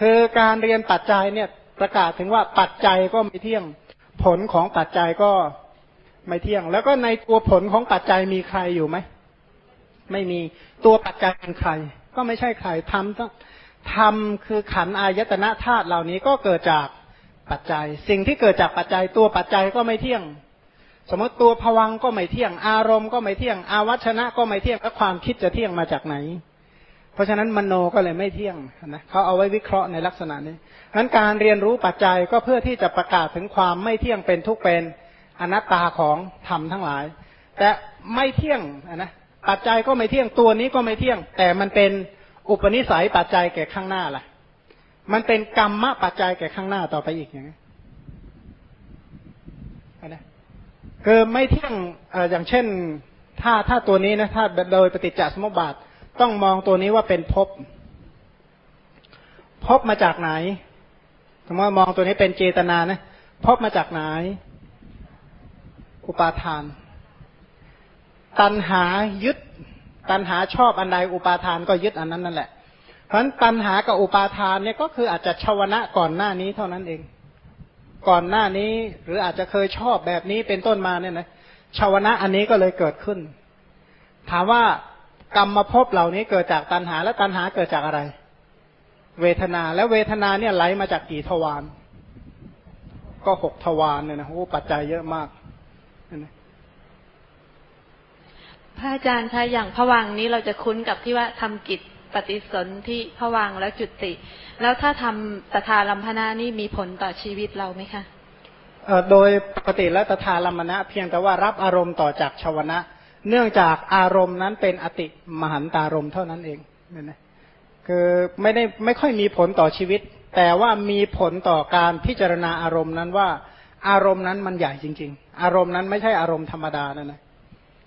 คือการเรียนปัจจัยเนี่ยประกาศถึงว่าปัจจัยก็ไม่เที่ยง ผลของปัจจัยก็ไม่เที่ยง แล้วก็ในตัวผลของปัจจัยมีใครอยู่ไหมไม่มีตัวปัจจัยเป็นใคร ก็ไม่ใช่ใครทำทำคือขันอายตนะธาตุเหล่านี้ก็เกิดจากปัจจัย สิ่งที่เกิดจากปัจจัย ตัวปัจจัยก็ไม่เที่ยง สมมติตัวผวังก็ไม่เที่ยง อารมณ์ก็ไม่เที่ยง อาวัชนะก็ไม่เที่ยงแล้วความคิดจะเที่ยงมาจากไหน เพราะฉะนั้นมโนก็เลยไม่เที่ยงนะเขาเอาไว้วิเคราะห์ในลักษณะนี้นั้นการเรียนรู้ปัจจัยก็เพื่อที่จะประกาศถึงความไม่เที่ยงเป็นทุกเป็นอนัตตาของธรรมทั้งหลาย แต่ไม่เที่ยงนะปัจจัยก็ไม่เที่ยงตัวนี้ก็ไม่เที่ยง แต่มันเป็นอุปนิสัยปัจจัยแก่ข้างหน้าล่ะ มันเป็นกรรมะปัจจัยแก่ข้างหน้าต่อไปอีกอย่างนี้นะคือไม่เที่ยงอย่างเช่น ถ้าถ้าตัวนี้นะถ้าโดยปฏิจจสมุปบาท ต้องมองตัวนี้ว่าเป็นภพภพมาจากไหนสมมติมองตัวนี้เป็นเจตนานะภพมาจากไหน อุปาทาน ตัณหายึด ตัณหาชอบอันใดอุปาทานก็ยึดอันนั้นนั่นแหละ เพราะฉะนั้นตัณหากับอุปาทานเนี่ยก็คืออาจจะชาวนะก่อนหน้านี้เท่านั้นเอง ก่อนหน้านี้หรืออาจจะเคยชอบแบบนี้เป็นต้นมาเนี่ยนะชาวนะอันนี้ก็เลยเกิดขึ้น ถามว่า กรรมมาพบเหล่านี้เกิดจากตัณหา และตัณหาเกิดจากอะไร เวทนาแล้วเวทนาเนี่ยไหลมาจากกี่ทวารก็หกทวารเนี่ยนะโอ้ปัจจัยเยอะมากพระอาจารย์คะอย่างผวังนี้เราจะคุ้นกับที่ว่าทำกิจปฏิสนธิผวังแล้วจุติ แล้วถ้าทำตถาลัมพนานี่มีผลต่อชีวิตเราไหมคะโดยปกติแล้วตถาลัมพนะเพียงแต่ว่ารับอารมณ์ต่อจากชาวนะ เนื่องจากอารมณ์นั้นเป็นอติมหันตารมเท่านั้นเองเนี่ยนะคือไม่ได้ไม่ค่อยมีผลต่อชีวิต แต่ว่ามีผลต่อการพิจารณาอารมณ์นั้นว่า อารมณ์นั้นมันใหญ่จริง ๆ อารมณ์นั้นไม่ใช่อารมณ์ธรรมดานะนะ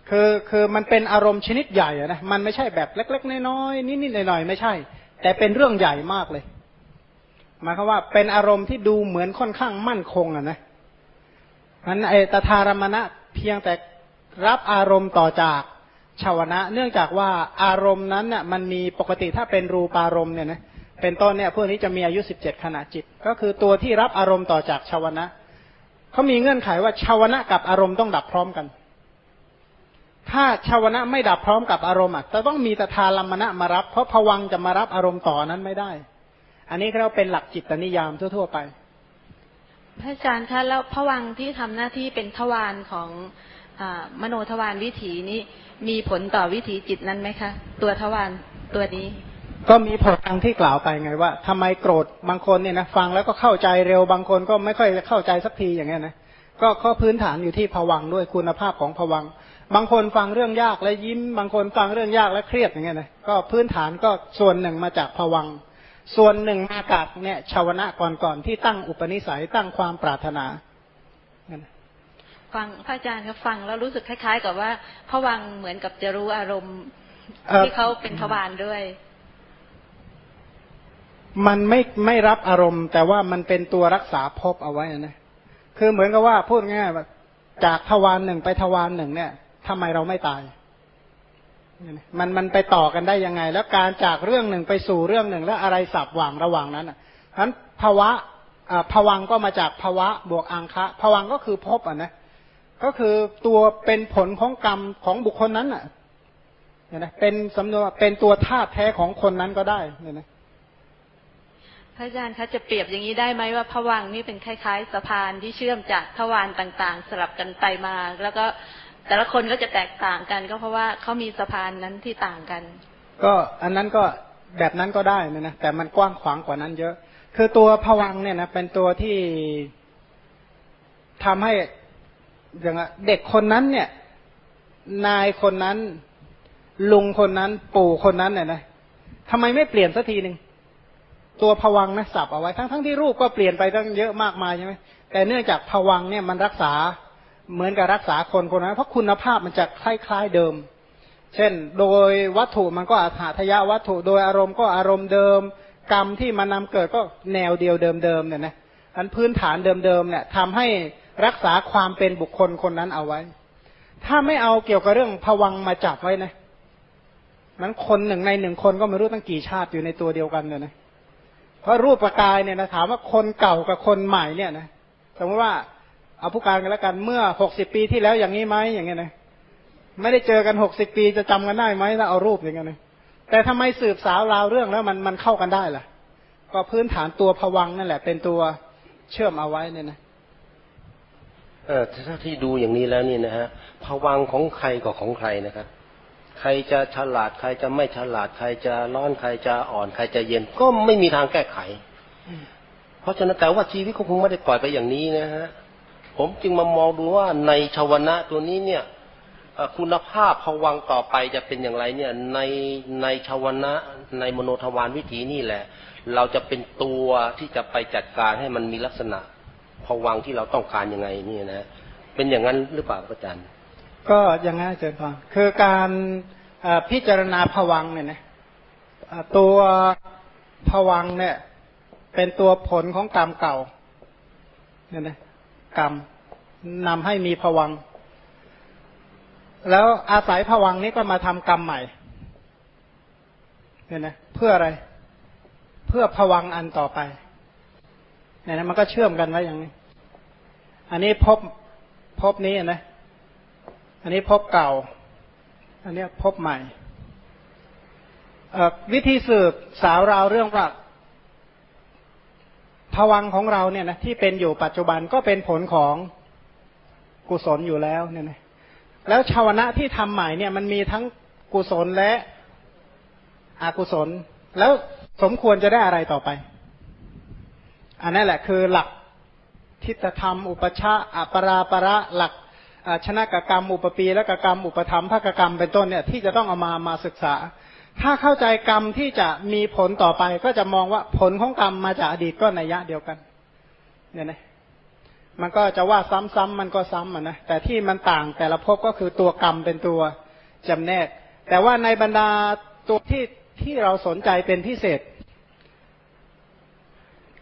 คือคือมันเป็นอารมณ์ชนิดใหญ่นะมันไม่ใช่แบบเล็ก ๆ น้อยๆนิดๆหน่อยๆไม่ใช่ แต่เป็นเรื่องใหญ่มากเลยหมายความว่าเป็นอารมณ์ที่ดูเหมือนค่อนข้างมั่นคงอะนะมันไอตถารมณะเพียงแต่ รับอารมณ์ต่อจากชาวนะ เนื่องจากว่าอารมณ์นั้นเนี่ยมันมีปกติถ้าเป็นรูปารมณ์เนี่ยนะเป็นต้นเนี่ยพวกนี้จะมีอายุสิบเจ็ดขณะจิต ก็คือตัวที่รับอารมณ์ต่อจากชาวนะเขามีเงื่อนไขว่าชาวนะกับอารมณ์ต้องดับพร้อมกัน ถ้าชาวนะไม่ดับพร้อมกับอารมณ์อะจะต้องมีตถาลัมมณะมารับ เพราะผวังจะมารับอารมณ์ต่อนั้นไม่ได้ อันนี้เราเป็นหลักจิตนิยามทั่วๆไป พระอาจารย์คะแล้วพวังที่ทำหน้าที่เป็นทวารของ มโนทวารวิถีนี้มีผลต่อวิถีจิตนั้นไหมคะ ตัวทวารตัวนี้ ก็มีผลทางที่กล่าวไปไงว่าทำไมโกรธบางคนเนี่ยนะฟังแล้วก็เข้าใจเร็วบางคนก็ไม่ค่อยเข้าใจสักทีอย่างเงี้ยนะก็ข้อพื้นฐานอยู่ที่ผวังด้วยคุณภาพของผวัง บางคนฟังเรื่องยากแล้วยิ้ม บางคนฟังเรื่องยากแล้วเครียดอย่างเงี้ยนะก็พื้นฐานก็ส่วนหนึ่งมาจากผวัง ส่วนหนึ่งมาจากเนี่ยชาวนะก่อนๆที่ตั้งอุปนิสัยตั้งความปรารถนา ฟังพระอาจารย์ครับฟังแล้วรู้สึกคล้าย ๆ กับว่าพระวังเหมือนกับจะรู้อารมณ์ที่เขาเป็นทวารด้วย มันไม่ไม่รับอารมณ์ แต่ว่ามันเป็นตัวรักษาภพเอาไว้นะคือเหมือนกับว่าพูดง่ายว่าจากทวารหนึ่งไปทวารหนึ่งเนี่ยทำไมเราไม่ตายมันมันไปต่อกันได้ยังไง แล้วการจากเรื่องหนึ่งไปสู่เรื่องหนึ่ง แล้วอะไรสับหว่างระหว่างนั้นอะฉะนั้นภาวะภวังก็มาจากภาวะบวกอังคะภวังก็คือพบอะนะ ก็คือตัวเป็นผลของกรรมของบุคคลนั้นอะเนี่ยนะเป็นสำนวนเป็นตัวธาตุแท้ของคนนั้นก็ได้เนี่ยนะพระอาจารย์คะจะเปรียบอย่างนี้ได้ไหมว่าผวังนี่เป็นคล้ายๆสะพานที่เชื่อมจากทวารต่างๆ สลับกันไปมา แล้วก็แต่ละคนก็จะแตกต่างกัน ก็เพราะว่าเขามีสะพานนั้นที่ต่างกัน ก็อันนั้นก็แบบนั้นก็ได้นะนะแต่มันกว้างขวางกว่านั้นเยอะ คือตัวผวังเนี่ยนะเป็นตัวที่ทำให้ อย่างเด็กคนนั้นเนี่ย นายคนนั้น ลุงคนนั้น ปู่คนนั้นเนี่ยนะทำไมไม่เปลี่ยนสักทีหนึ่งตัวผวังนะสับเอาไว้ทั้งทั้งที่รูปก็เปลี่ยนไปตั้งเยอะมากมายใช่ไหมแต่เนื่องจากผวังเนี่ยมันรักษาเหมือนกับรักษาคนคนนั้นเพราะคุณภาพมันจะคล้ายๆเดิม เช่น โดยวัตถุมันก็อาถาทยาวัตถุ โดยอารมณ์ก็อารมณ์เดิม กรรมที่มันนาเกิดก็แนวเดียวเดิมๆเนี่ยนะอันพื้นฐานเดิมๆเนี่ยทำให้ รักษาความเป็นบุคคลคนนั้นเอาไว้ ถ้าไม่เอาเกี่ยวกับเรื่องผวังมาจับไว้นะนั้นคนหนึ่งในหนึ่งคนก็ไม่รู้ตั้งกี่ชาติอยู่ในตัวเดียวกันเนี่ยนะเพราะรูปประกายเนี่ยนะถามว่าคนเก่ากับคนใหม่เนี่ยนะสมมติว่าเอาผู้การกันแล้วกันเมื่อหกสิบปีที่แล้วอย่างนี้ไหมอย่างเงี้ยนะไม่ได้เจอกันหกสิบปีจะจำกันได้ไหมถ้าเอารูปอย่างเงี้ยนะแต่ทำไมสืบสาวราวเรื่องแล้วมันมันเข้ากันได้ล่ะ ก็พื้นฐานตัวผวังนั่นแหละ เป็นตัวเชื่อมเอาไว้เนี่ยนะ เออถ้าที่ดูอย่างนี้แล้วนี่นะฮะผวังของใครกับของใครนะครับ ใครจะฉลาดใครจะไม่ฉลาด ใครจะร้อนใครจะอ่อนใครจะเย็น ก็ไม่มีทางแก้ไข เพราะฉะนั้นแต่ว่าชีวิตก็คงไม่ได้ปล่อยไปอย่างนี้นะฮะผมจึงมามองดูว่าในชาวนะตัวนี้เนี่ยคุณภาพผวังต่อไปจะเป็นอย่างไรเนี่ยในในชาวนะในมโนทวารวิถีนี่แหละ เราจะเป็นตัวที่จะไปจัดการให้มันมีลักษณะ ผวังที่เราต้องการยังไงนี่นะเป็นอย่างนั้นหรือเปล่าอาจารย์ ก็ยังไงเจริญพรคือการพิจารณาผวังเนี่ยนะตัวผวังเนี่ย เป็นตัวผลของกรรมเก่าเนี่ยนะกรรมนำให้มีผวัง แล้วอาศัยผวังนี้ก็มาทำกรรมใหม่เนี่ยนะเพื่ออะไร เพื่อผวังอันต่อไป เนี่ยนะมันก็เชื่อมกันไว้อย่างนี้ อันนี้พบพบนี้นะ อันนี้พบเก่า อันนี้พบใหม่วิธีสืบสาวราวเรื่องว่าผวังของเราเนี่ยนะที่เป็นอยู่ปัจจุบันก็เป็นผลของกุศลอยู่แล้วเนี่ยนะแล้วชาวนะที่ทำใหม่เนี่ยมันมีทั้งกุศลและอกุศล แล้วสมควรจะได้อะไรต่อไป อันนั้นแหละคือหลักทิฏฐธรรม อุปชาอัปราประหลักชนะกกรรมอุปปีและกกรรมอุปธรรมภกกรรมเป็นต้นเนี่ยที่จะต้องเอามามาศึกษา ถ้าเข้าใจกรรมที่จะมีผลต่อไป ก็จะมองว่าผลของกรรมมาจากอดีตก็ในยะเดียวกันเนี่ยนะมันก็จะว่าซ้ำๆมันก็ซ้ำอะนะแต่ที่มันต่างแต่ละภพก็คือตัวกรรมเป็นตัวจำแนก แต่ว่าในบรรดาตัวที่ที่เราสนใจเป็นพิเศษ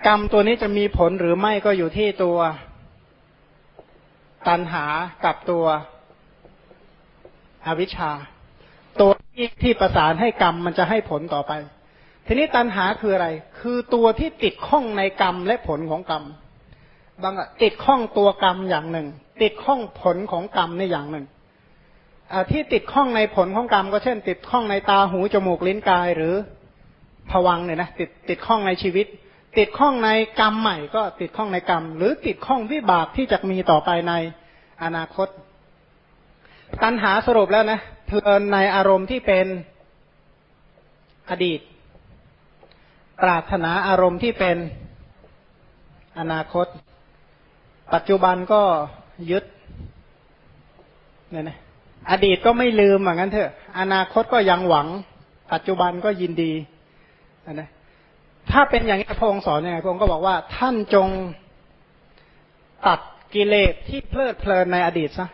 กรรมตัวนี้จะมีผลหรือไม่ก็อยู่ที่ตัวตัณหากับตัวอวิชชา ตัวที่ที่ประสานให้กรรมมันจะให้ผลต่อไป ทีนี้ตัณหาคืออะไร คือตัวที่ติดข้องในกรรมและผลของกรรมบางติดข้องตัวกรรมอย่างหนึ่ง ติดข้องผลของกรรมในอย่างหนึ่งที่ติดข้องในผลของกรรม ก็เช่น ติดข้องในตาหูจมูกลิ้นกายหรือผวังเนี่ยนะติดติดข้องในชีวิต ติดข้องในกรรมใหม่ก็ติดข้องในกรรม หรือติดข้องวิบากที่จะมีต่อไปในอนาคต ตัณหาสรุปแล้วนะเพลินในอารมณ์ที่เป็นอดีต ปรารถนาอารมณ์ที่เป็นอนาคต ปัจจุบันก็ยึดเนี่ยนะอดีตก็ไม่ลืมอย่างนั้นเถอะ อนาคตก็ยังหวัง ปัจจุบันก็ยินดีนะ ถ้าเป็นอย่างนี้พระองค์สอนยังไงพระองค์ก็บอกว่าท่านจงตัดกิเลสที่เพลิดเพลินในอดีตซะ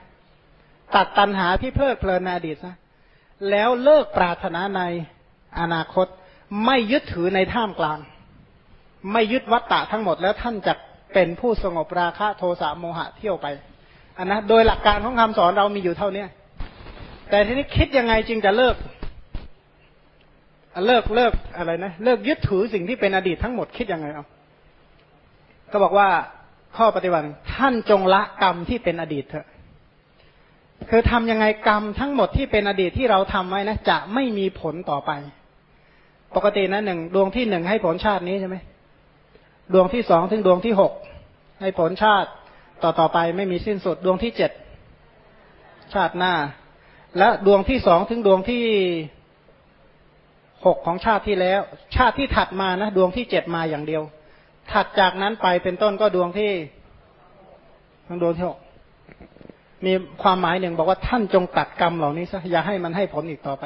ตัดตัณหาที่เพลิดเพลินในอดีตซะแล้วเลิกปรารถนาในอนาคต ไม่ยึดถือในท่ามกลาง ไม่ยึดวัตตะทั้งหมด แล้วท่านจะเป็นผู้สงบราคะโทสะโมหะเที่ยวไปอันนะโดยหลักการของคำสอนเรามีอยู่เท่าเนี้ยแต่ทีนี้คิดยังไงจึงจะเลิก เลิกเลิกอะไรนะเลิกยึดถือสิ่งที่เป็นอดีตทั้งหมดคิดยังไงเอาก็บอกว่าข้อปฏิบัติท่านจงละกรรมที่เป็นอดีตเถอะคือทำยังไงกรรมทั้งหมดที่เป็นอดีตที่เราทำไว้นะจะไม่มีผลต่อไป ปกตินะหนึ่งดวงที่หนึ่งให้ผลชาตินี้ใช่ไหมดวงที่สองถึงดวงที่หกให้ผลชาติต่อต่อไปไม่มีสิ้นสุด ดวงที่เจ็ดชาติหน้า และดวงที่สองถึงดวงที่ หกของชาติที่แล้ว ชาติที่ถัดมานะดวงที่เจ็ดมาอย่างเดียว ถัดจากนั้นไปเป็นต้นก็ดวงที่ทั้งดวงที่หกมีความหมายหนึ่งบอกว่าท่านจงตัดกรรมเหล่านี้ซะอย่าให้มันให้ผลอีกต่อไป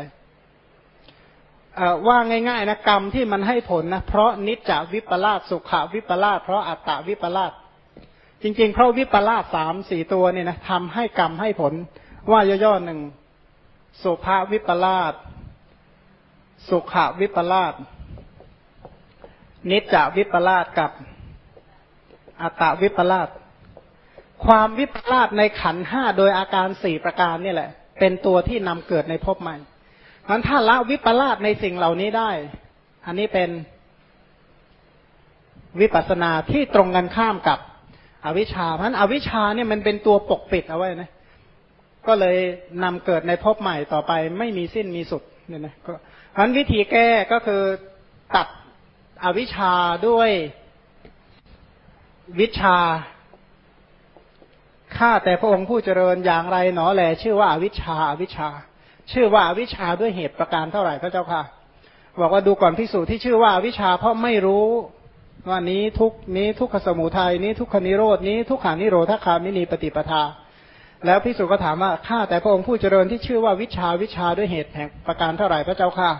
ว่าง่ายๆนะกรรมที่มันให้ผลนะเพราะนิจจวิปลาสสุขวิปลาสเพราะอัตตวิปลาสจริงๆเพราะวิปลาสสามสี่ตัวเนี่ยนะทำให้กรรมให้ผล ว่าย่อๆหนึ่งสุภาวิปลาส สุขวิปลาสนิจจวิปลาสกับอัตตวิปลาสความวิปลาสในขันห้าโดยอาการสี่ประการนี่แหละ เป็นตัวที่นำเกิดในภพใหม่มันถ้าละวิปลาสในสิ่งเหล่านี้ได้ อันนี้เป็นวิปัสสนาที่ตรงกันข้ามกับอวิชชาเพราะฉะนั้นอวิชชาเนี่ยมันเป็นตัวปกปิดเอาไว้นะ ก็เลยนำเกิดในภพใหม่ต่อไป ไม่มีสิ้นมีสุดเนี่ยนะก็ เพราะฉะนั้นวิธีแก้ก็คือตัดอวิชชาด้วยวิชา ข้าแต่พระองค์ผู้เจริญอย่างไรหนอแล ชื่อว่าอวิชชาอวิชชา ชื่อว่าอวิชชาด้วยเหตุประการเท่าไหร่พระเจ้าค่ะ บอกว่าดูก่อนพิสูจน์ที่ชื่อว่าอวิชชาเพราะไม่รู้ว่านี้ทุกนี้ทุกขสมุทัยนี้ทุกขนิโรดนี้ทุกขานิโรธคามินีปฏิปทา แล้วพิสูจน์ก็ถามว่าข้าแต่พระองค์ผู้เจริญที่ชื่อว่าวิชาวิชาด้วยเหตุแห่งประการเท่าไหร่พระเจ้าค่ะ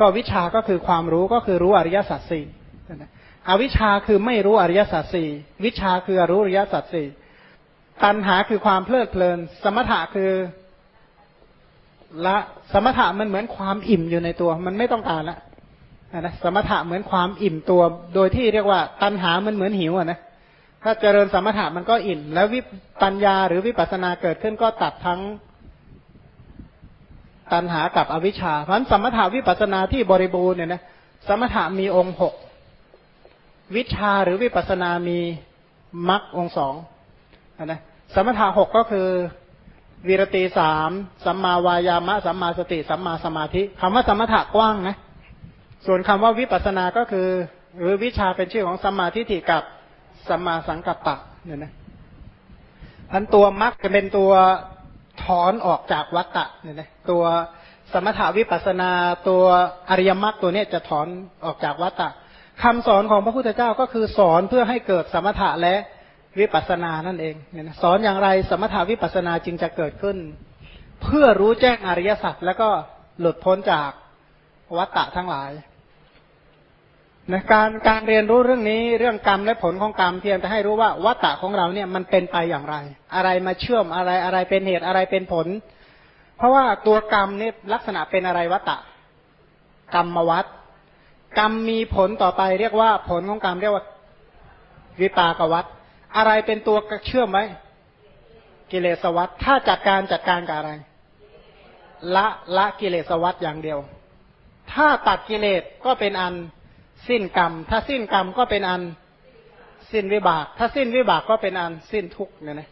ก็วิชาก็คือความรู้ก็คือรู้อริยสัจสี่อวิชาคือไม่รู้อริยสัจสี่วิชาคือรู้อริยสัจสี่ตัณหาคือความเพลิดเพลิน สมถะคือละสมถะมันเหมือนความอิ่มอยู่ในตัว มันไม่ต้องการละนะสมถะเหมือนความอิ่มตัว โดยที่เรียกว่า ตัณหามันเหมือนหิวอะนะ ถ้าเจริญสมถะมันก็อิ่ม แล้ววิปัญญาหรือวิปัสสนาเกิดขึ้นก็ตัดทั้งตัณหากับอวิชชา เพราะฉะนั้นสมถะวิปัสนาที่บริบูรณ์เนี่ยนะสมถะมีองค์หกวิชาหรือวิปัสนามีมรรคองสองนะสมถะหกก็คือวีรตีสามสัมมาวายามะสัมมาสติสัมมาสมาธิคำว่าสมถะกว้างนะส่วนคำว่าวิปัสนาก็คือ หรือวิชาเป็นชื่อของสัมมาทิฏฐิกับ สัมมาสังกัปปะเนี่ยนะอันตัวมรรคจะเป็นตัวถอนออกจากวัตตะเนี่ยนะตัวสมถาวิปัสนาตัวอริยมรรคตัวนี้จะถอนออกจากวัตตะคำสอนของพระพุทธเจ้าก็คือสอนเพื่อให้เกิดสมถะและวิปัสนานั่นเองเนี่ยนะสอนอย่างไรสมถาวิปัสสนาจึงจะเกิดขึ้น เพื่อรู้แจ้งอริยสัจแล้วก็หลุดพ้นจากวัตตะทั้งหลาย นะการการเรียนรู้เรื่องนี้เรื่องกรรมและผลของกรรมเพียงแต่ให้รู้ว่าวัตตะของเราเนี่ยมันเป็นไปอย่างไร อะไรมาเชื่อมอะไรอะไรเป็นเหตุอะไรเป็นผล เพราะว่าตัวกรรมนี่ลักษณะเป็นอะไรวัตตะ กรรมวัตกรรมมีผลต่อไป เรียกว่าผลของกรรมเรียกว่าวิปากวัตอะไรเป็นตัวเชื่อมไหมกิเลสวัตถ้าจัดการจัดการกับอะไร ละละกิเลสวัตอย่างเดียว ถ้าตัดกิเลสก็เป็นอัน สิ้นกรรม ถ้าสิ้นกรรมก็เป็นอัน สิ้นวิบาก ถ้าสิ้นวิบากก็เป็นอันสิ้นทุกเนี่ยนะ